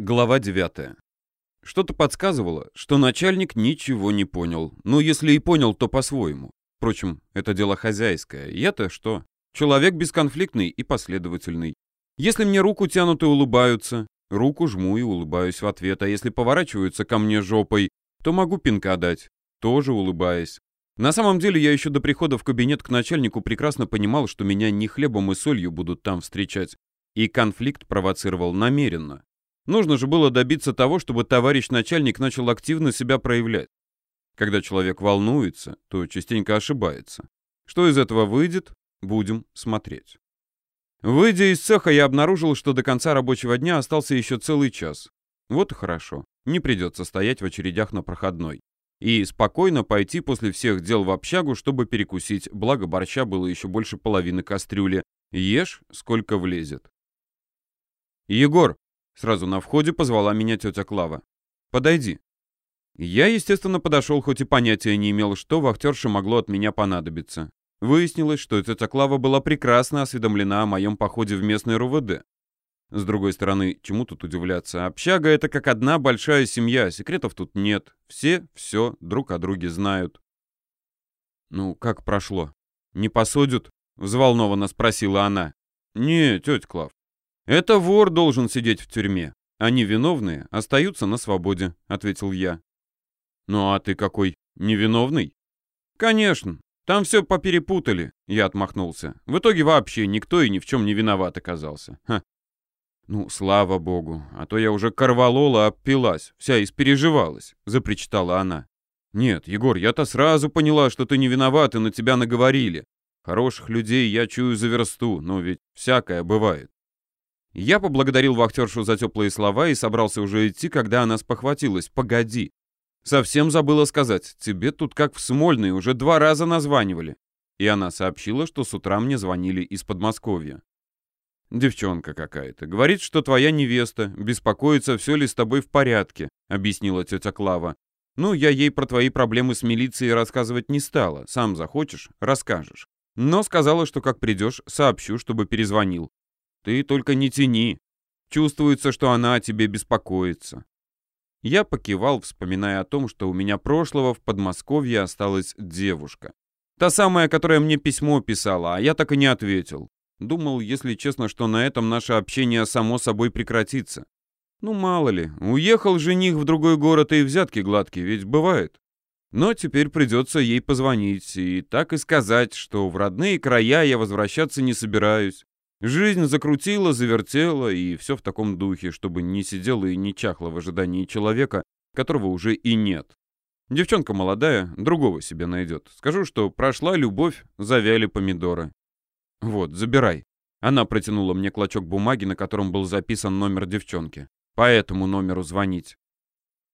Глава 9. Что-то подсказывало, что начальник ничего не понял. Ну, если и понял, то по-своему. Впрочем, это дело хозяйское. Я-то что? Человек бесконфликтный и последовательный. Если мне руку тянут и улыбаются, руку жму и улыбаюсь в ответ. А если поворачиваются ко мне жопой, то могу пинка дать, тоже улыбаясь. На самом деле, я еще до прихода в кабинет к начальнику прекрасно понимал, что меня не хлебом и солью будут там встречать. И конфликт провоцировал намеренно. Нужно же было добиться того, чтобы товарищ начальник начал активно себя проявлять. Когда человек волнуется, то частенько ошибается. Что из этого выйдет, будем смотреть. Выйдя из цеха, я обнаружил, что до конца рабочего дня остался еще целый час. Вот и хорошо. Не придется стоять в очередях на проходной. И спокойно пойти после всех дел в общагу, чтобы перекусить, благо борща было еще больше половины кастрюли. Ешь, сколько влезет. «Егор, Сразу на входе позвала меня тетя Клава. «Подойди». Я, естественно, подошел, хоть и понятия не имел, что вахтерше могло от меня понадобиться. Выяснилось, что тетя Клава была прекрасно осведомлена о моем походе в местный РУВД. С другой стороны, чему тут удивляться? Общага — это как одна большая семья, секретов тут нет. Все все друг о друге знают. «Ну, как прошло? Не посудят?» — взволнованно спросила она. «Не, тетя Клав, «Это вор должен сидеть в тюрьме. Они виновные остаются на свободе», — ответил я. «Ну а ты какой, невиновный?» «Конечно. Там все поперепутали», — я отмахнулся. «В итоге вообще никто и ни в чем не виноват оказался. Ха. «Ну, слава богу, а то я уже корвалола обпилась, вся испереживалась», — запричитала она. «Нет, Егор, я-то сразу поняла, что ты не виноват и на тебя наговорили. Хороших людей я чую за версту, но ведь всякое бывает. Я поблагодарил вахтершу за теплые слова и собрался уже идти, когда она спохватилась. «Погоди. Совсем забыла сказать. Тебе тут как в Смольной уже два раза названивали». И она сообщила, что с утра мне звонили из Подмосковья. «Девчонка какая-то. Говорит, что твоя невеста. Беспокоится, все ли с тобой в порядке», — объяснила тетя Клава. «Ну, я ей про твои проблемы с милицией рассказывать не стала. Сам захочешь — расскажешь. Но сказала, что как придешь, сообщу, чтобы перезвонил. Ты только не тяни. Чувствуется, что она о тебе беспокоится. Я покивал, вспоминая о том, что у меня прошлого в Подмосковье осталась девушка. Та самая, которая мне письмо писала, а я так и не ответил. Думал, если честно, что на этом наше общение само собой прекратится. Ну, мало ли, уехал жених в другой город и взятки гладкие, ведь бывает. Но теперь придется ей позвонить и так и сказать, что в родные края я возвращаться не собираюсь. Жизнь закрутила, завертела, и все в таком духе, чтобы не сидела и не чахла в ожидании человека, которого уже и нет. Девчонка молодая, другого себе найдет. Скажу, что прошла любовь, завяли помидоры. Вот, забирай. Она протянула мне клочок бумаги, на котором был записан номер девчонки. По этому номеру звонить.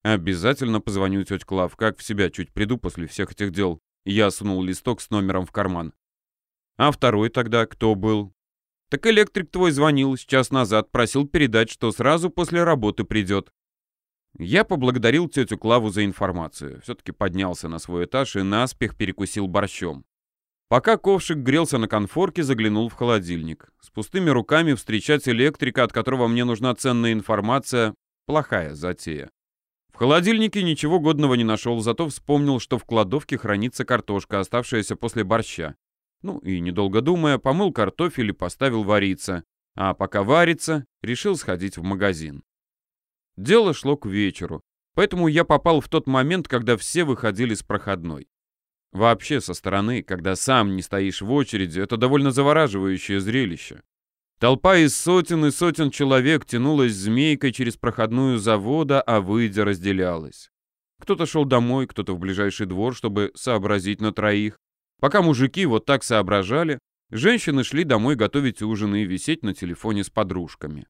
Обязательно позвоню тетя Клав, как в себя чуть приду после всех этих дел. Я сунул листок с номером в карман. А второй тогда кто был? Так электрик твой звонил час назад, просил передать, что сразу после работы придет. Я поблагодарил тетю Клаву за информацию. Все-таки поднялся на свой этаж и наспех перекусил борщом. Пока ковшик грелся на конфорке, заглянул в холодильник. С пустыми руками встречать электрика, от которого мне нужна ценная информация, плохая затея. В холодильнике ничего годного не нашел, зато вспомнил, что в кладовке хранится картошка, оставшаяся после борща. Ну и, недолго думая, помыл картофель и поставил вариться. А пока варится, решил сходить в магазин. Дело шло к вечеру, поэтому я попал в тот момент, когда все выходили с проходной. Вообще, со стороны, когда сам не стоишь в очереди, это довольно завораживающее зрелище. Толпа из сотен и сотен человек тянулась змейкой через проходную завода, а выйдя разделялась. Кто-то шел домой, кто-то в ближайший двор, чтобы сообразить на троих. Пока мужики вот так соображали, женщины шли домой готовить ужин и висеть на телефоне с подружками.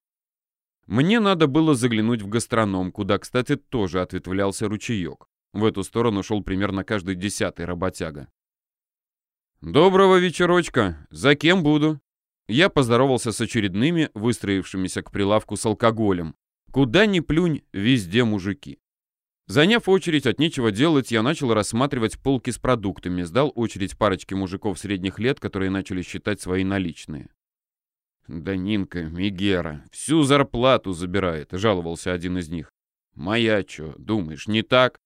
Мне надо было заглянуть в гастроном, куда, кстати, тоже ответвлялся ручеек. В эту сторону шел примерно каждый десятый работяга. «Доброго вечерочка! За кем буду?» Я поздоровался с очередными, выстроившимися к прилавку с алкоголем. Куда ни плюнь, везде мужики. Заняв очередь от нечего делать, я начал рассматривать полки с продуктами, сдал очередь парочке мужиков средних лет, которые начали считать свои наличные. «Да Нинка, Мигера, всю зарплату забирает», — жаловался один из них. «Моя чё, думаешь, не так?»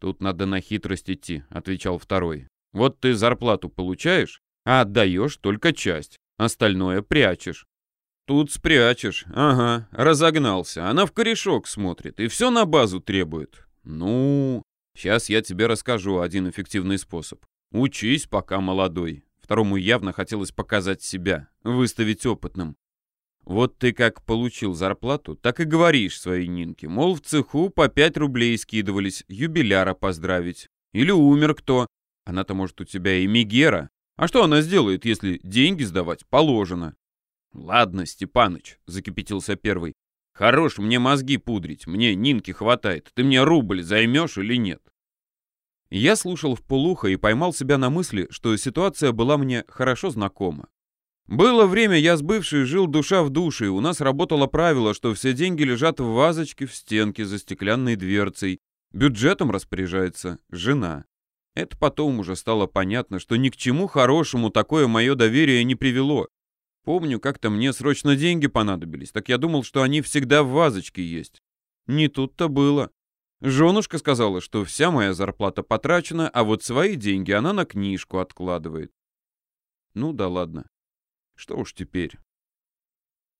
«Тут надо на хитрость идти», — отвечал второй. «Вот ты зарплату получаешь, а отдаешь только часть, остальное прячешь». «Тут спрячешь, ага, разогнался, она в корешок смотрит и все на базу требует». «Ну, сейчас я тебе расскажу один эффективный способ. Учись, пока молодой. Второму явно хотелось показать себя, выставить опытным. Вот ты как получил зарплату, так и говоришь своей Нинке, мол, в цеху по 5 рублей скидывались, юбиляра поздравить. Или умер кто. Она-то, может, у тебя и Мигера. А что она сделает, если деньги сдавать положено? Ладно, Степаныч, закипятился первый. Хорош мне мозги пудрить, мне Нинки хватает. Ты мне рубль займешь или нет? Я слушал в полухо и поймал себя на мысли, что ситуация была мне хорошо знакома. Было время, я с бывшей жил душа в душе, и у нас работало правило, что все деньги лежат в вазочке в стенке за стеклянной дверцей. Бюджетом распоряжается жена. Это потом уже стало понятно, что ни к чему хорошему такое мое доверие не привело. Помню, как-то мне срочно деньги понадобились, так я думал, что они всегда в вазочке есть. Не тут-то было. Женушка сказала, что вся моя зарплата потрачена, а вот свои деньги она на книжку откладывает. Ну да ладно. Что уж теперь.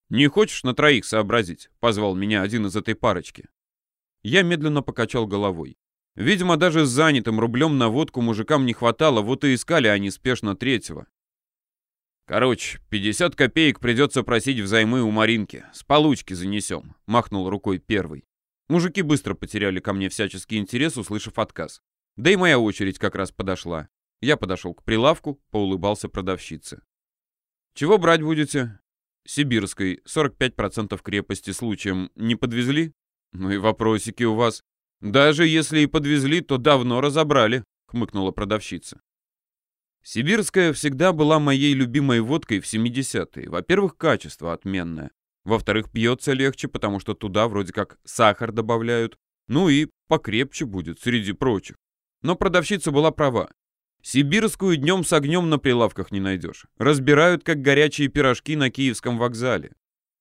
«Не хочешь на троих сообразить?» — позвал меня один из этой парочки. Я медленно покачал головой. Видимо, даже с занятым рублем на водку мужикам не хватало, вот и искали они спешно третьего. «Короче, 50 копеек придется просить взаймы у Маринки. С получки занесем», — махнул рукой первый. Мужики быстро потеряли ко мне всяческий интерес, услышав отказ. Да и моя очередь как раз подошла. Я подошел к прилавку, поулыбался продавщице. «Чего брать будете?» «Сибирской, 45% крепости случаем не подвезли?» «Ну и вопросики у вас. Даже если и подвезли, то давно разобрали», — хмыкнула продавщица. Сибирская всегда была моей любимой водкой в 70-е. Во-первых, качество отменное. Во-вторых, пьется легче, потому что туда вроде как сахар добавляют. Ну и покрепче будет, среди прочих. Но продавщица была права. Сибирскую днем с огнем на прилавках не найдешь. Разбирают, как горячие пирожки на Киевском вокзале.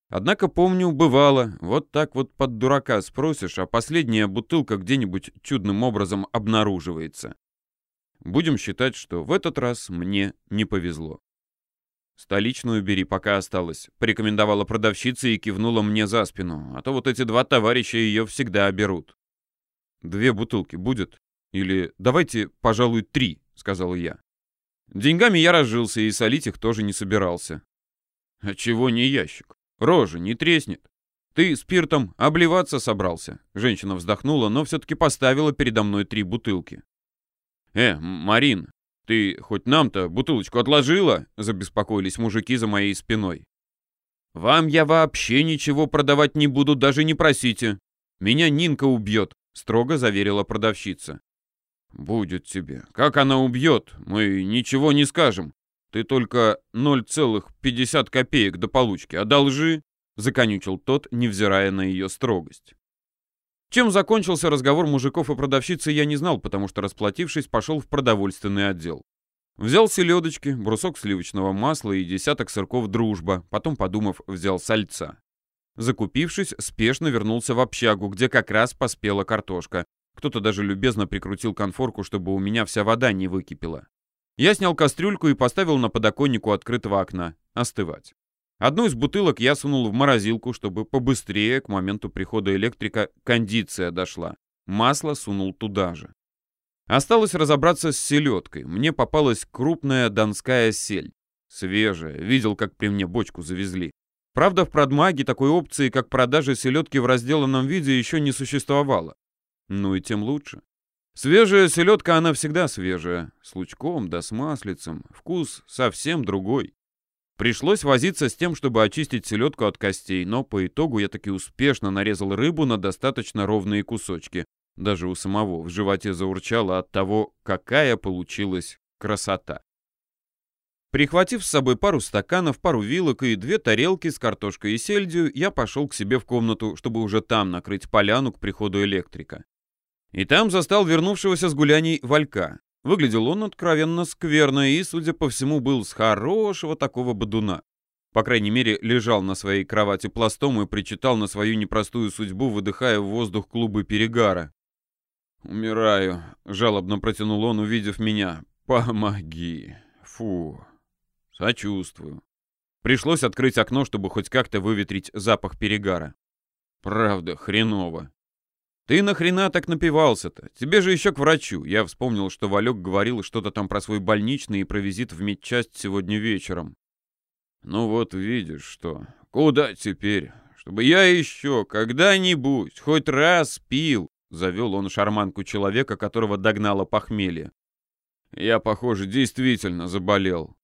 Однако, помню, бывало, вот так вот под дурака спросишь, а последняя бутылка где-нибудь чудным образом обнаруживается. Будем считать, что в этот раз мне не повезло. «Столичную бери, пока осталось», — порекомендовала продавщица и кивнула мне за спину, а то вот эти два товарища ее всегда берут. «Две бутылки будет? Или давайте, пожалуй, три», — сказал я. Деньгами я разжился и солить их тоже не собирался. «А чего не ящик? Рожа не треснет. Ты спиртом обливаться собрался?» Женщина вздохнула, но все-таки поставила передо мной три бутылки. «Э, Марин, «Ты хоть нам-то бутылочку отложила?» — забеспокоились мужики за моей спиной. «Вам я вообще ничего продавать не буду, даже не просите. Меня Нинка убьет», — строго заверила продавщица. «Будет тебе. Как она убьет, мы ничего не скажем. Ты только 0,50 копеек до получки одолжи», — законючил тот, невзирая на ее строгость. Чем закончился разговор мужиков и продавщицы, я не знал, потому что, расплатившись, пошел в продовольственный отдел. Взял селедочки, брусок сливочного масла и десяток сырков «Дружба», потом, подумав, взял сальца. Закупившись, спешно вернулся в общагу, где как раз поспела картошка. Кто-то даже любезно прикрутил конфорку, чтобы у меня вся вода не выкипела. Я снял кастрюльку и поставил на подоконнику открытого окна. Остывать. Одну из бутылок я сунул в морозилку, чтобы побыстрее к моменту прихода электрика кондиция дошла. Масло сунул туда же. Осталось разобраться с селедкой. Мне попалась крупная донская сель. Свежая. Видел, как при мне бочку завезли. Правда, в продмаге такой опции, как продажа селедки в разделанном виде, еще не существовало. Ну и тем лучше. Свежая селедка, она всегда свежая. С лучком да с маслицем. Вкус совсем другой. Пришлось возиться с тем, чтобы очистить селедку от костей, но по итогу я таки успешно нарезал рыбу на достаточно ровные кусочки. Даже у самого в животе заурчало от того, какая получилась красота. Прихватив с собой пару стаканов, пару вилок и две тарелки с картошкой и сельдью, я пошел к себе в комнату, чтобы уже там накрыть поляну к приходу электрика. И там застал вернувшегося с гуляний Валька. Выглядел он откровенно скверно и, судя по всему, был с хорошего такого бодуна. По крайней мере, лежал на своей кровати пластом и причитал на свою непростую судьбу, выдыхая в воздух клубы перегара. «Умираю», — жалобно протянул он, увидев меня. «Помоги! Фу! Сочувствую». Пришлось открыть окно, чтобы хоть как-то выветрить запах перегара. Правда, хреново. Ты нахрена так напивался-то? Тебе же еще к врачу. Я вспомнил, что Валек говорил что-то там про свой больничный и про визит в медчасть сегодня вечером. Ну вот видишь что. Куда теперь? Чтобы я еще когда-нибудь хоть раз пил. Завел он шарманку человека, которого догнало похмелье. Я, похоже, действительно заболел.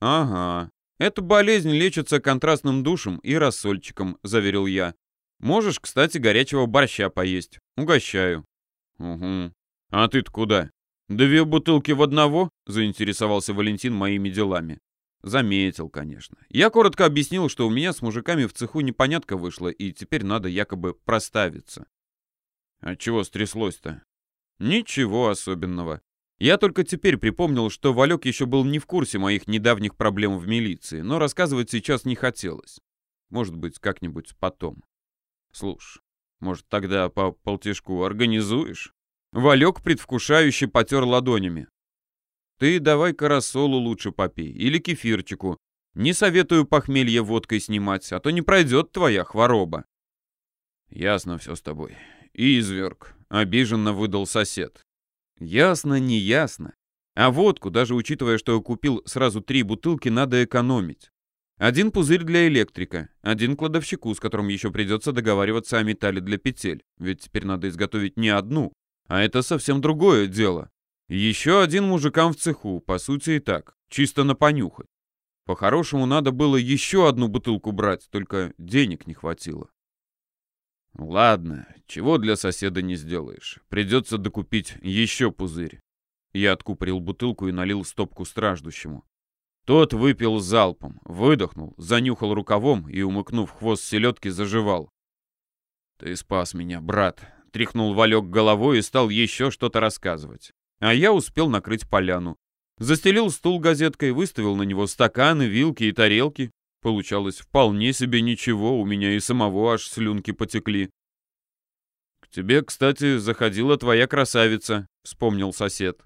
Ага. Эта болезнь лечится контрастным душем и рассольчиком, заверил я. Можешь, кстати, горячего борща поесть. Угощаю. Угу. А ты-то куда? Две бутылки в одного? Заинтересовался Валентин моими делами. Заметил, конечно. Я коротко объяснил, что у меня с мужиками в цеху непонятка вышла, и теперь надо якобы проставиться. А чего стряслось-то? Ничего особенного. Я только теперь припомнил, что Валек еще был не в курсе моих недавних проблем в милиции, но рассказывать сейчас не хотелось. Может быть, как-нибудь потом. Слушай, может, тогда по полтишку организуешь? Валек предвкушающе потер ладонями. Ты давай-ка рассолу лучше попей или кефирчику. Не советую похмелье водкой снимать, а то не пройдет твоя хвороба. Ясно все с тобой. «Изверг», — обиженно выдал сосед. «Ясно, не ясно. А водку, даже учитывая, что я купил сразу три бутылки, надо экономить. Один пузырь для электрика, один кладовщику, с которым еще придется договариваться о металле для петель, ведь теперь надо изготовить не одну, а это совсем другое дело. Еще один мужикам в цеху, по сути и так, чисто на понюхать. По-хорошему, надо было еще одну бутылку брать, только денег не хватило. Ладно, чего для соседа не сделаешь. Придется докупить еще пузырь. Я откупорил бутылку и налил стопку страждущему. Тот выпил залпом, выдохнул, занюхал рукавом и, умыкнув хвост селедки, заживал. «Ты спас меня, брат», — тряхнул Валек головой и стал еще что-то рассказывать. А я успел накрыть поляну. Застелил стул газеткой, выставил на него стаканы, вилки и тарелки, Получалось вполне себе ничего, у меня и самого аж слюнки потекли. «К тебе, кстати, заходила твоя красавица», — вспомнил сосед.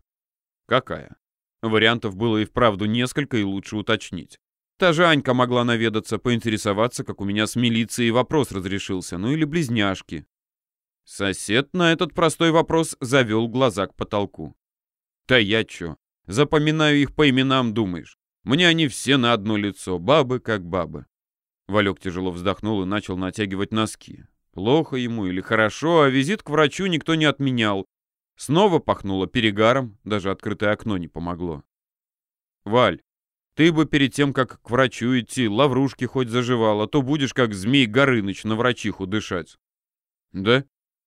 «Какая?» Вариантов было и вправду несколько, и лучше уточнить. Та же Анька могла наведаться, поинтересоваться, как у меня с милицией вопрос разрешился, ну или близняшки. Сосед на этот простой вопрос завел глаза к потолку. «Да я чё? Запоминаю их по именам, думаешь? Мне они все на одно лицо, бабы как бабы. Валек тяжело вздохнул и начал натягивать носки. Плохо ему или хорошо, а визит к врачу никто не отменял. Снова пахнуло перегаром, даже открытое окно не помогло. «Валь, ты бы перед тем, как к врачу идти, лаврушки хоть заживал, а то будешь как змей Горыныч на врачиху дышать». «Да?»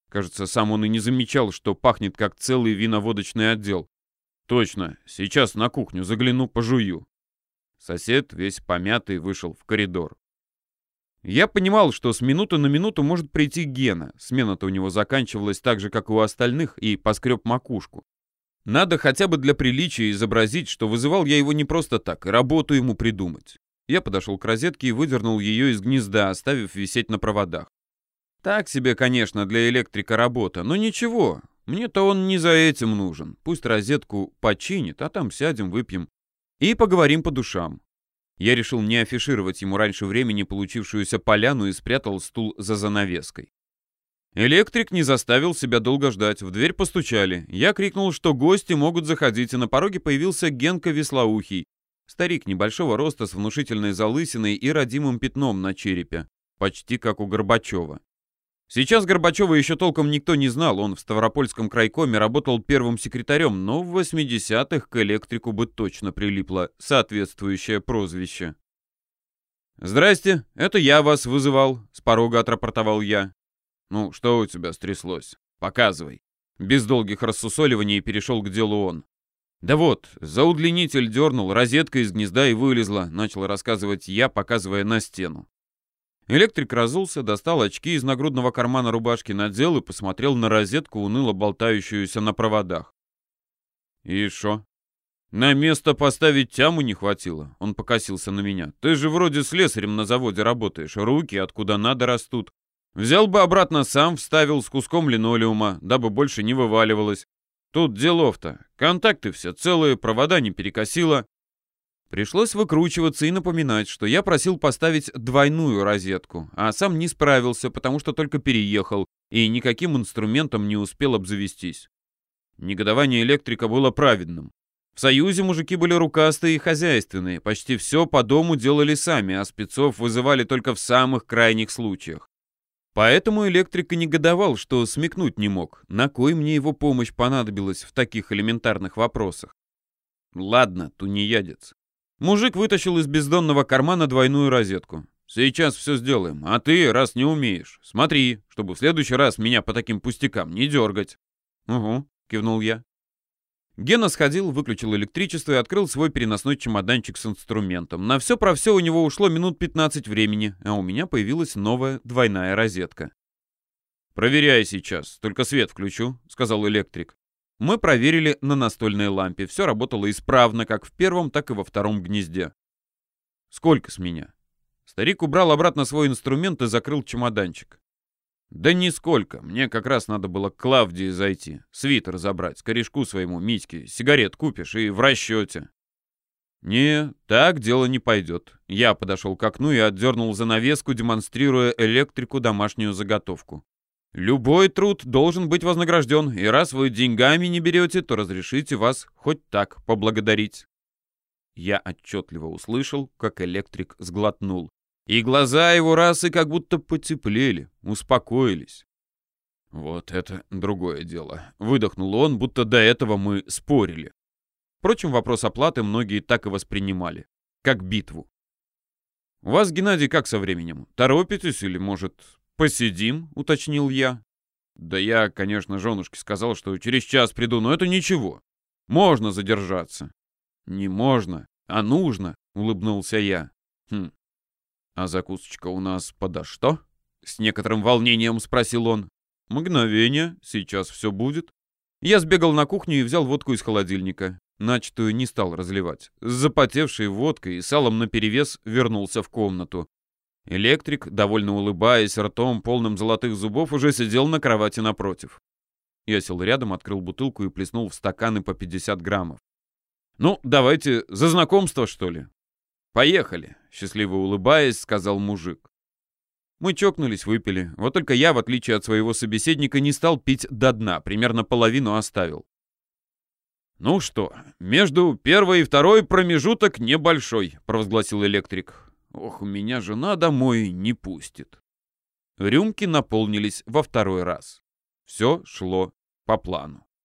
Кажется, сам он и не замечал, что пахнет как целый виноводочный отдел. «Точно, сейчас на кухню загляну, пожую». Сосед, весь помятый, вышел в коридор. Я понимал, что с минуты на минуту может прийти Гена. Смена-то у него заканчивалась так же, как и у остальных, и поскреб макушку. Надо хотя бы для приличия изобразить, что вызывал я его не просто так, и работу ему придумать. Я подошел к розетке и выдернул ее из гнезда, оставив висеть на проводах. Так себе, конечно, для электрика работа, но ничего, мне-то он не за этим нужен. Пусть розетку починит, а там сядем, выпьем и поговорим по душам. Я решил не афишировать ему раньше времени получившуюся поляну и спрятал стул за занавеской. Электрик не заставил себя долго ждать. В дверь постучали. Я крикнул, что гости могут заходить, и на пороге появился Генка Веслоухий. Старик небольшого роста с внушительной залысиной и родимым пятном на черепе. Почти как у Горбачева. Сейчас Горбачева еще толком никто не знал, он в Ставропольском крайкоме работал первым секретарем, но в 80-х к электрику бы точно прилипло соответствующее прозвище. «Здрасте, это я вас вызывал», — с порога отрапортовал я. «Ну, что у тебя стряслось? Показывай». Без долгих рассусоливаний перешел к делу он. «Да вот, за удлинитель дернул, розетка из гнезда и вылезла», — начал рассказывать я, показывая на стену. Электрик разулся, достал очки из нагрудного кармана рубашки, надел и посмотрел на розетку, уныло болтающуюся на проводах. «И шо?» На место поставить тяму не хватило. Он покосился на меня. Ты же вроде слесарем на заводе работаешь. Руки откуда надо растут. Взял бы обратно сам, вставил с куском линолеума, дабы больше не вываливалось. Тут делов-то. Контакты все целые, провода не перекосило. Пришлось выкручиваться и напоминать, что я просил поставить двойную розетку, а сам не справился, потому что только переехал и никаким инструментом не успел обзавестись. Негодование электрика было праведным. В Союзе мужики были рукастые и хозяйственные, почти все по дому делали сами, а спецов вызывали только в самых крайних случаях. Поэтому электрик и негодовал, что смекнуть не мог, на кой мне его помощь понадобилась в таких элементарных вопросах. Ладно, тунеядец. Мужик вытащил из бездонного кармана двойную розетку. «Сейчас все сделаем, а ты, раз не умеешь, смотри, чтобы в следующий раз меня по таким пустякам не дергать». «Угу», — кивнул я. Гена сходил, выключил электричество и открыл свой переносной чемоданчик с инструментом. На все про все у него ушло минут 15 времени, а у меня появилась новая двойная розетка. «Проверяй сейчас, только свет включу», — сказал электрик. Мы проверили на настольной лампе. Все работало исправно, как в первом, так и во втором гнезде. «Сколько с меня?» Старик убрал обратно свой инструмент и закрыл чемоданчик. «Да нисколько. Мне как раз надо было к Клавдии зайти, свитер забрать, корешку своему Митьке, сигарет купишь и в расчете». «Не, так дело не пойдет». Я подошел к окну и отдернул занавеску, демонстрируя электрику домашнюю заготовку. Любой труд должен быть вознагражден, и раз вы деньгами не берете, то разрешите вас хоть так поблагодарить. Я отчетливо услышал, как электрик сглотнул. И глаза его раз и как будто потеплели, успокоились. Вот это другое дело. Выдохнул он, будто до этого мы спорили. Впрочем, вопрос оплаты многие так и воспринимали. Как битву. У вас, Геннадий, как со временем? Торопитесь или, может, «Посидим», — уточнил я. «Да я, конечно, женушке сказал, что через час приду, но это ничего. Можно задержаться». «Не можно, а нужно», — улыбнулся я. «Хм. А закусочка у нас подо что?» — с некоторым волнением спросил он. «Мгновение, сейчас все будет». Я сбегал на кухню и взял водку из холодильника. Начатую не стал разливать. С запотевшей водкой и салом наперевес вернулся в комнату. Электрик, довольно улыбаясь, ртом, полным золотых зубов, уже сидел на кровати напротив. Я сел рядом, открыл бутылку и плеснул в стаканы по 50 граммов. «Ну, давайте за знакомство, что ли?» «Поехали», — счастливо улыбаясь, сказал мужик. Мы чокнулись, выпили. Вот только я, в отличие от своего собеседника, не стал пить до дна, примерно половину оставил. «Ну что, между первой и второй промежуток небольшой», — провозгласил электрик. Ох, меня жена домой не пустит. Рюмки наполнились во второй раз. Все шло по плану.